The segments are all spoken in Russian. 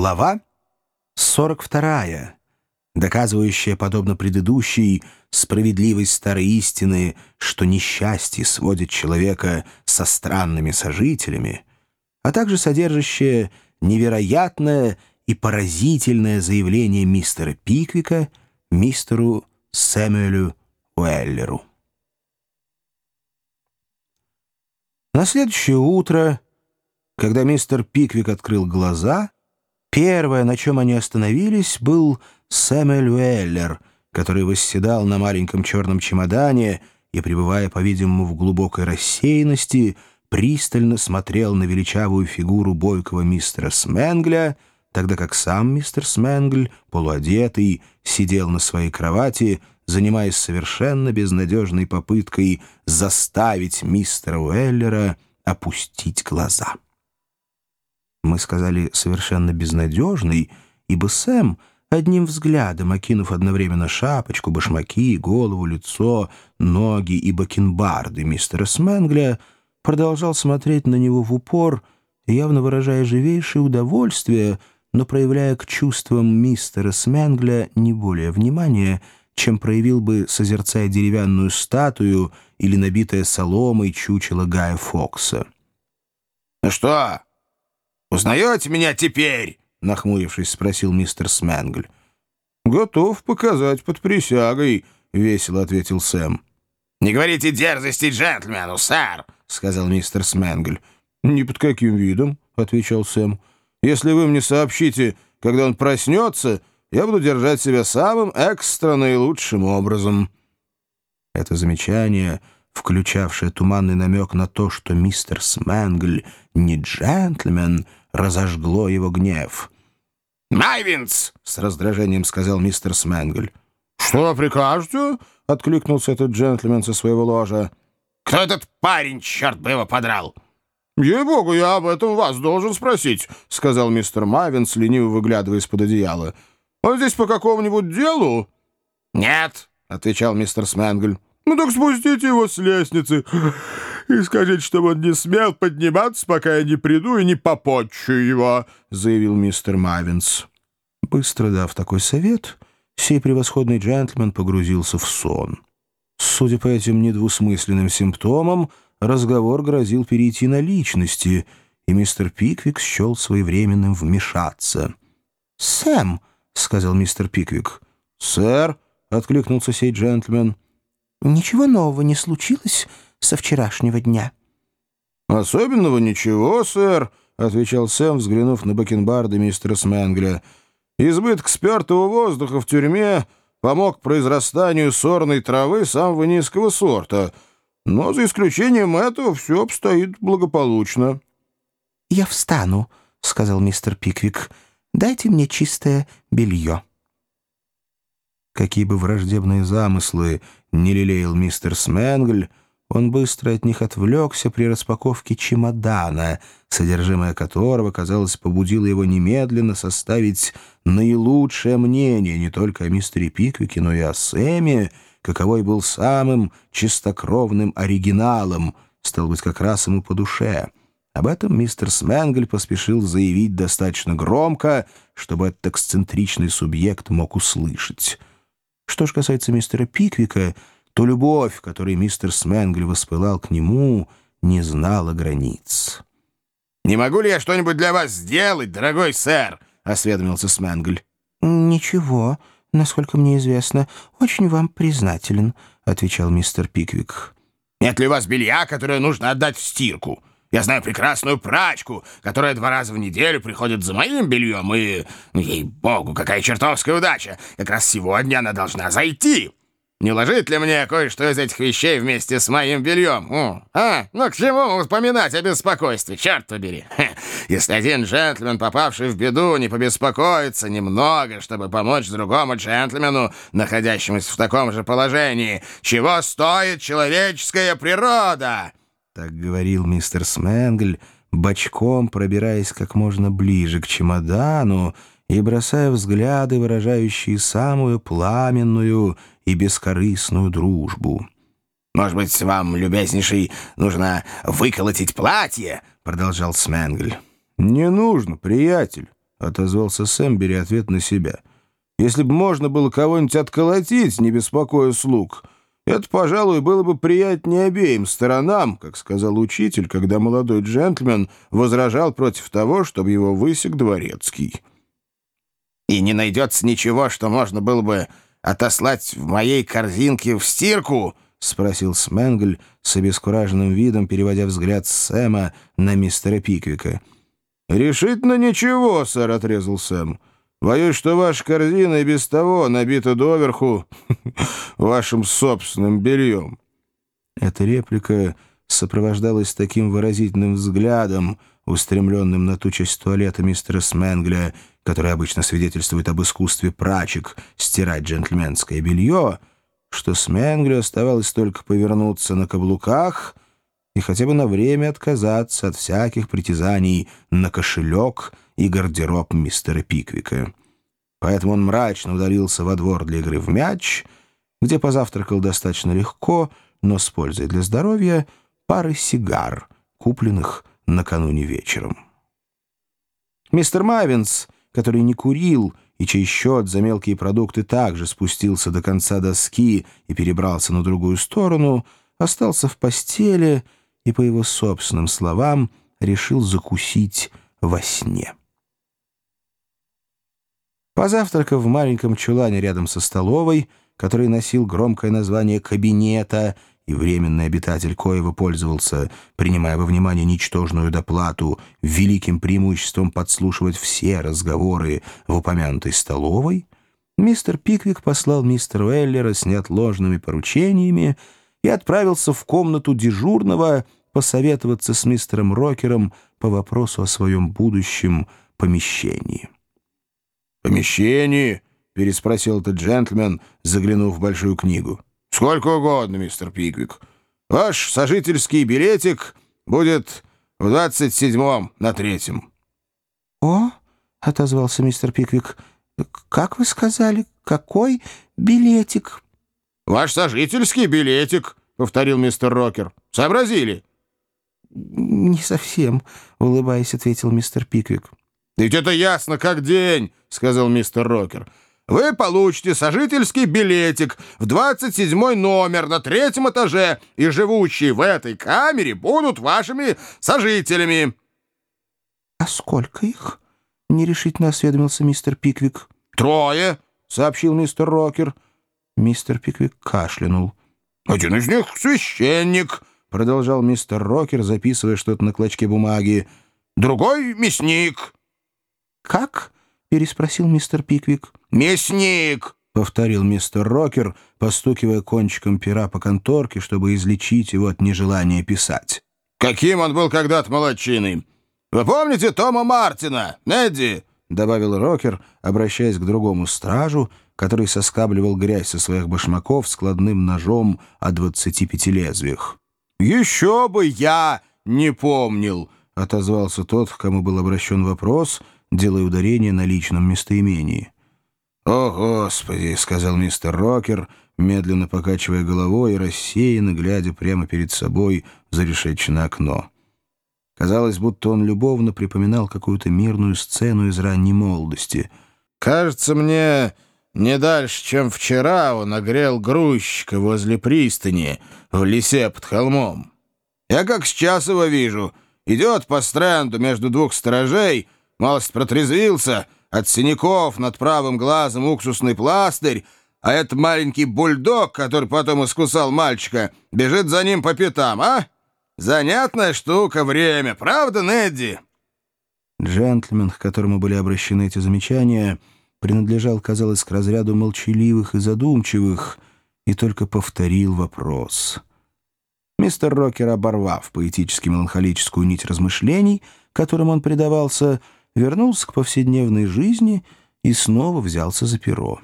Глава 42, доказывающая, подобно предыдущей, справедливость старой истины, что несчастье сводит человека со странными сожителями, а также содержащая невероятное и поразительное заявление мистера Пиквика мистеру Сэмюэлю Уэллеру. На следующее утро, когда мистер Пиквик открыл глаза, первое, на чем они остановились, был Сэмюэль Уэллер, который восседал на маленьком черном чемодане и, пребывая, по-видимому, в глубокой рассеянности, пристально смотрел на величавую фигуру бойкого мистера Сменгля, тогда как сам мистер Сменгль, полуодетый, сидел на своей кровати, занимаясь совершенно безнадежной попыткой заставить мистера Уэллера опустить глаза. Мы сказали «совершенно безнадежный», ибо Сэм, одним взглядом окинув одновременно шапочку, башмаки, голову, лицо, ноги и бакенбарды мистера Сменгля, продолжал смотреть на него в упор, явно выражая живейшее удовольствие, но проявляя к чувствам мистера Сменгля не более внимания, чем проявил бы, созерцая деревянную статую или набитое соломой чучело Гая Фокса. «Ну что, узнаете меня теперь?» — нахмурившись, спросил мистер Сменгль. «Готов показать под присягой», — весело ответил Сэм. «Не говорите дерзости джентльмену, сэр!» — сказал мистер Сменгль. «Ни под каким видом», — отвечал Сэм. «Если вы мне сообщите, когда он проснется, я буду держать себя самым экстра наилучшим образом». Это замечание, включавшее туманный намек на то, что мистер Сменгль не джентльмен, разожгло его гнев. «Майвинс!» — с раздражением сказал мистер Сменгль. «Что прикажете?» — откликнулся этот джентльмен со своего ложа. «Кто этот парень, черт бы его подрал?» «Ей-богу, я об этом вас должен спросить», — сказал мистер Майвинс, лениво выглядывая из-под одеяла. «Он здесь по какому-нибудь делу?» «Нет», — отвечал мистер Сменгль. «Ну так спустите его с лестницы и скажите, чтобы он не смел подниматься, пока я не приду и не попотчу его», — заявил мистер Майвинс. Быстро дав такой совет, сей превосходный джентльмен погрузился в сон. Судя по этим недвусмысленным симптомам, разговор грозил перейти на личности, и мистер Пиквик счел своевременным вмешаться. «Сэм!» — сказал мистер Пиквик. «Сэр!» — откликнулся сей джентльмен. «Ничего нового не случилось со вчерашнего дня?» «Особенного ничего, сэр», — отвечал Сэм, взглянув на бакенбарды мистера Сменгля. «Избыток спертого воздуха в тюрьме помог произрастанию сорной травы самого низкого сорта, но за исключением этого все обстоит благополучно». «Я встану», — сказал мистер Пиквик. Дайте мне чистое белье». Какие бы враждебные замыслы не лелеял мистер Сменгль, он быстро от них отвлекся при распаковке чемодана, содержимое которого, казалось, побудило его немедленно составить наилучшее мнение не только о мистере Пиквике, но и о Сэме, каковой был самым чистокровным оригиналом, стал быть, как раз ему по душе. Об этом мистер Сменгль поспешил заявить достаточно громко, чтобы этот эксцентричный субъект мог услышать. Что ж касается мистера Пиквика, то любовь, которой мистер Сменгль воспылал к нему, не знала границ. «Не могу ли я что-нибудь для вас сделать, дорогой сэр?» — осведомился Сменгль. «Ничего, насколько мне известно. Очень вам признателен», — отвечал мистер Пиквик. «Нет ли у вас белья, которое нужно отдать в стирку?» Я знаю прекрасную прачку, которая два раза в неделю приходит за моим бельем, и, ну, ей-богу, какая чертовская удача! Как раз сегодня она должна зайти. Не ложит ли мне кое-что из этих вещей вместе с моим бельем? О, а, ну к чему вспоминать о беспокойстве, черт побери? Хе. Если один джентльмен, попавший в беду, не побеспокоится немного, чтобы помочь другому джентльмену, находящемуся в таком же положении, чего стоит человеческая природа?» Так говорил мистер Сменгль, бочком пробираясь как можно ближе к чемодану и бросая взгляды, выражающие самую пламенную и бескорыстную дружбу. «Может быть, вам, любезнейший, нужно выколотить платье?» — продолжал Сменгль. «Не нужно, приятель», — отозвался Сэм, беря ответ на себя. «Если бы можно было кого-нибудь отколотить, не беспокоя слуг, это, пожалуй, было бы приятнее обеим сторонам, как сказал учитель, когда молодой джентльмен возражал против того, чтобы его высек дворецкий». «И не найдется ничего, что можно было бы отослать в моей корзинке в стирку?» — спросил Сменгль с обескураженным видом, переводя взгляд Сэма на мистера Пиквика. «Решительно ничего, сэр», — отрезал Сэм. «Боюсь, что ваша корзина и без того набита доверху вашим собственным бельем». Эта реплика сопровождалась таким выразительным взглядом, устремленным на ту часть туалета мистера Сменгля, который обычно свидетельствует об искусстве прачек стирать джентльменское белье, что Сменглю оставалось только повернуться на каблуках — и хотя бы на время отказаться от всяких притязаний на кошелек и гардероб мистера Пиквика. Поэтому он мрачно удалился во двор для игры в мяч, где позавтракал достаточно легко, но с пользой для здоровья, пары сигар, купленных накануне вечером. Мистер Мавинс, который не курил и чей счет за мелкие продукты также спустился до конца доски и перебрался на другую сторону, остался в постели — и, по его собственным словам, решил закусить во сне. Позавтракав в маленьком чулане рядом со столовой, который носил громкое название «кабинета», и временный обитатель Коева пользовался, принимая во внимание ничтожную доплату, великим преимуществом подслушивать все разговоры в упомянутой столовой, мистер Пиквик послал мистеру Эллера с неотложными поручениями, и отправился в комнату дежурного посоветоваться с мистером Рокером по вопросу о своем будущем помещении. «Помещении?» — переспросил этот джентльмен, заглянув в большую книгу. «Сколько угодно, мистер Пиквик. Ваш сожительский билетик будет в двадцать седьмом на третьем». «О!» — отозвался мистер Пиквик. «Как вы сказали, какой билетик?» «Ваш сожительский билетик», — повторил мистер Рокер. «Сообразили?» «Не совсем», — улыбаясь, ответил мистер Пиквик. «Ведь это ясно как день», — сказал мистер Рокер. «Вы получите сожительский билетик в 27 номер на третьем этаже, и живущие в этой камере будут вашими сожителями». «А сколько их?» — нерешительно осведомился мистер Пиквик. «Трое», — сообщил мистер Рокер. Мистер Пиквик кашлянул. «Один из них — священник», — продолжал мистер Рокер, записывая что-то на клочке бумаги. «Другой — мясник». «Как?» — переспросил мистер Пиквик. «Мясник», — повторил мистер Рокер, постукивая кончиком пера по конторке, чтобы излечить его от нежелания писать. «Каким он был когда-то молодчиной! Вы помните Тома Мартина, Недди?» — добавил Рокер, обращаясь к другому стражу, который соскабливал грязь со своих башмаков складным ножом о двадцати пяти лезвиях. «Еще бы я не помнил!» — отозвался тот, к кому был обращен вопрос, делая ударение на личном местоимении. «О, Господи!» — сказал мистер Рокер, медленно покачивая головой и рассеянно глядя прямо перед собой за решетчное окно. Казалось, будто он любовно припоминал какую-то мирную сцену из ранней молодости. «Кажется мне...» Не дальше, чем вчера, он огрел грузчика возле пристани в лесе под холмом. Я как сейчас его вижу. Идет по стренду между двух сторожей, малость протрезвился, от синяков над правым глазом уксусный пластырь, а этот маленький бульдог, который потом искусал мальчика, бежит за ним по пятам, а? Занятная штука время, правда, Недди?» Джентльмен, к которому были обращены эти замечания, — принадлежал, казалось, к разряду молчаливых и задумчивых, и только повторил вопрос. Мистер Рокер, оборвав поэтически-меланхолическую нить размышлений, которым он предавался, вернулся к повседневной жизни и снова взялся за перо.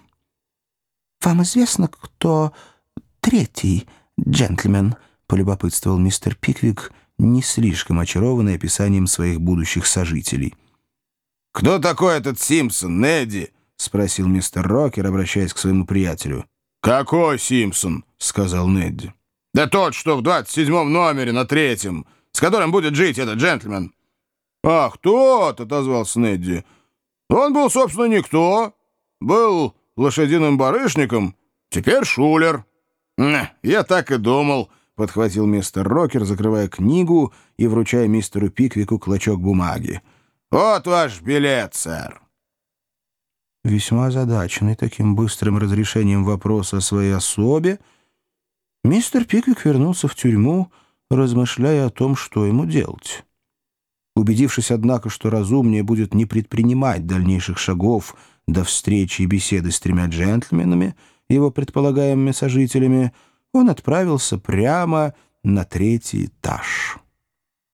«Вам известно, кто третий джентльмен?» — полюбопытствовал мистер Пиквик, не слишком очарованный описанием своих будущих сожителей. «Кто такой этот Симпсон, Недди?» — спросил мистер Рокер, обращаясь к своему приятелю. «Какой Симпсон?» — сказал Недди. «Да тот, что в двадцать седьмом номере на третьем, с которым будет жить этот джентльмен». «Ах, тот!» — отозвался Недди. Он был, собственно, никто. Был лошадиным барышником, теперь шулер». «Я так и думал», — подхватил мистер Рокер, закрывая книгу и вручая мистеру Пиквику клочок бумаги. «Вот ваш билет, сэр». Весьма озадаченный таким быстрым разрешением вопроса о своей особе, мистер Пиквик вернулся в тюрьму, размышляя о том, что ему делать. Убедившись, однако, что разумнее будет не предпринимать дальнейших шагов до встречи и беседы с тремя джентльменами, его предполагаемыми сожителями, он отправился прямо на третий этаж.